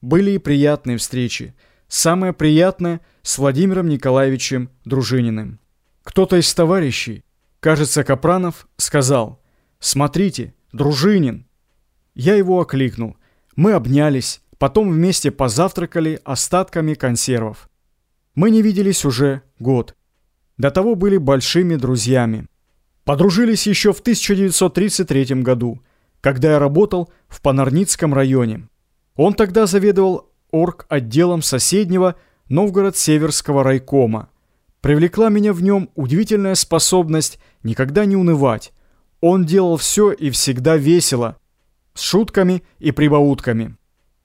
Были и приятные встречи. Самое приятное с Владимиром Николаевичем Дружининым. Кто-то из товарищей, кажется, Капранов, сказал «Смотрите, Дружинин!» Я его окликнул. Мы обнялись, потом вместе позавтракали остатками консервов. Мы не виделись уже год. До того были большими друзьями. Подружились еще в 1933 году, когда я работал в Панарницком районе. Он тогда заведовал орг-отделом соседнего Новгород-Северского райкома. Привлекла меня в нем удивительная способность никогда не унывать. Он делал все и всегда весело, с шутками и прибаутками.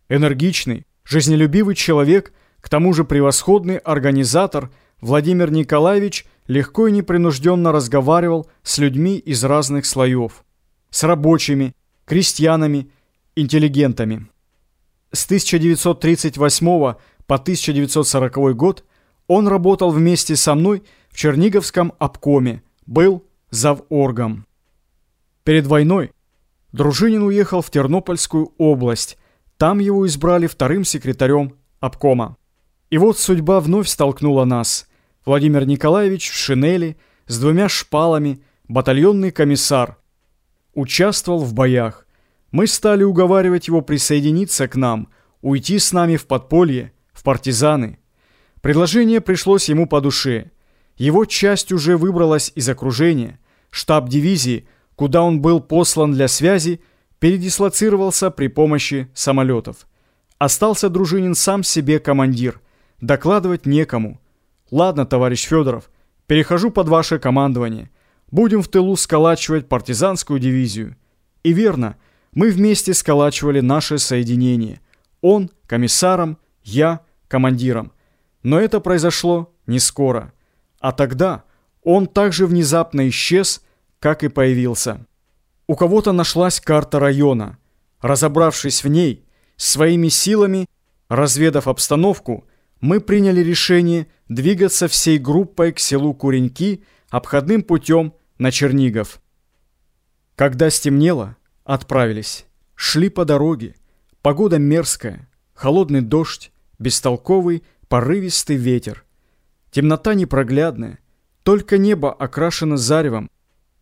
Энергичный, жизнелюбивый человек, к тому же превосходный организатор, Владимир Николаевич легко и непринужденно разговаривал с людьми из разных слоев. С рабочими, крестьянами, интеллигентами. С 1938 по 1940 год он работал вместе со мной в Черниговском обкоме, был заворгом. Перед войной Дружинин уехал в Тернопольскую область, там его избрали вторым секретарем обкома. И вот судьба вновь столкнула нас. Владимир Николаевич в шинели, с двумя шпалами, батальонный комиссар. Участвовал в боях. Мы стали уговаривать его присоединиться к нам, уйти с нами в подполье, в партизаны. Предложение пришлось ему по душе. Его часть уже выбралась из окружения. Штаб дивизии, куда он был послан для связи, передислоцировался при помощи самолетов. Остался Дружинин сам себе командир. Докладывать некому. Ладно, товарищ Федоров, перехожу под ваше командование. Будем в тылу сколачивать партизанскую дивизию. И верно, мы вместе сколачивали наше соединение. Он комиссаром, я командиром. Но это произошло не скоро. А тогда он также внезапно исчез, как и появился. У кого-то нашлась карта района. Разобравшись в ней, своими силами, разведав обстановку, мы приняли решение двигаться всей группой к селу Куреньки обходным путем на Чернигов. Когда стемнело, Отправились. Шли по дороге. Погода мерзкая. Холодный дождь, бестолковый, порывистый ветер. Темнота непроглядная. Только небо окрашено заревом.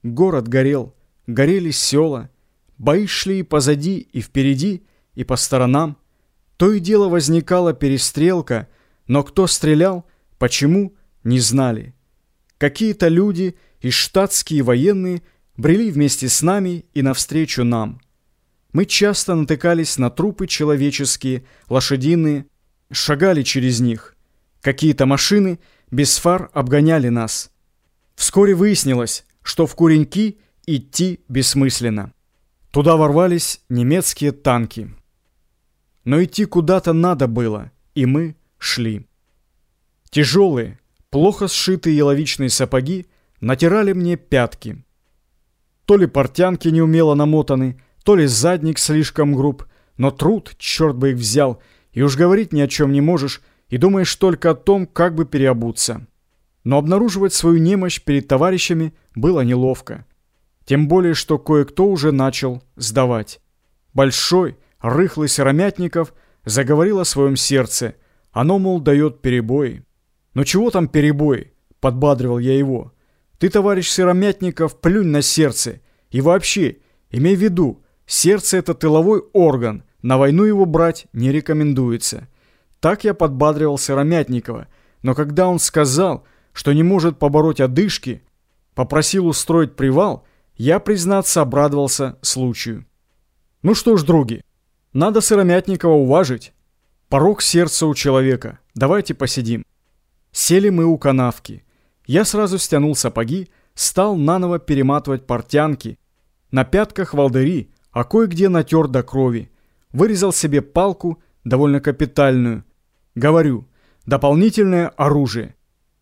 Город горел. Горели села. Бои шли и позади, и впереди, и по сторонам. То и дело возникала перестрелка, но кто стрелял, почему, не знали. Какие-то люди и штатские военные брели вместе с нами и навстречу нам. Мы часто натыкались на трупы человеческие, лошадиные, шагали через них. Какие-то машины без фар обгоняли нас. Вскоре выяснилось, что в Куреньки идти бессмысленно. Туда ворвались немецкие танки. Но идти куда-то надо было, и мы шли. Тяжелые, плохо сшитые еловичные сапоги натирали мне пятки. То ли портянки неумело намотаны, то ли задник слишком груб. Но труд, черт бы их взял, и уж говорить ни о чем не можешь, и думаешь только о том, как бы переобуться. Но обнаруживать свою немощь перед товарищами было неловко. Тем более, что кое-кто уже начал сдавать. Большой, рыхлый Сыромятников заговорил о своем сердце. Оно, мол, дает перебои. «Ну чего там перебои?» – подбадривал я его. Ты, товарищ Сыромятников, плюнь на сердце. И вообще, имей в виду, сердце – это тыловой орган, на войну его брать не рекомендуется. Так я подбадривал Сыромятникова, но когда он сказал, что не может побороть одышки, попросил устроить привал, я, признаться, обрадовался случаю. Ну что ж, други, надо Сыромятникова уважить. Порог сердца у человека. Давайте посидим. Сели мы у канавки. Я сразу стянул сапоги, стал наново перематывать портянки. На пятках волдыри, а кое-где натер до крови. Вырезал себе палку, довольно капитальную. Говорю, дополнительное оружие.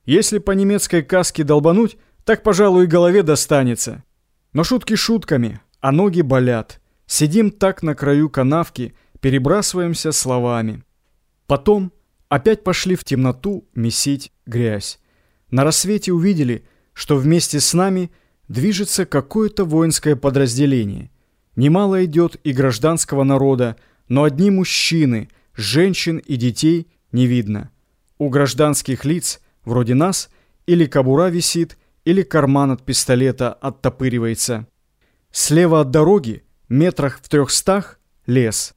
Если по немецкой каске долбануть, так, пожалуй, и голове достанется. Но шутки шутками, а ноги болят. Сидим так на краю канавки, перебрасываемся словами. Потом опять пошли в темноту месить грязь. На рассвете увидели, что вместе с нами движется какое-то воинское подразделение. Немало идет и гражданского народа, но одни мужчины, женщин и детей не видно. У гражданских лиц, вроде нас, или кобура висит, или карман от пистолета оттопыривается. Слева от дороги, метрах в трехстах, лес.